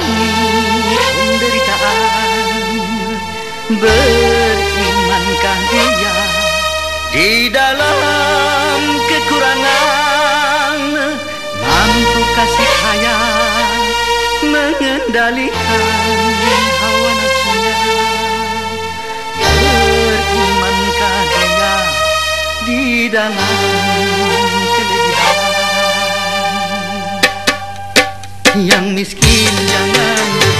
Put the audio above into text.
menjalani penderitaan Berimankah dia di dalam kekurangan. Mampu kasih sayang mengendalikan hawa nafsunya. Berimankah dia di dalam Yang miskin jangan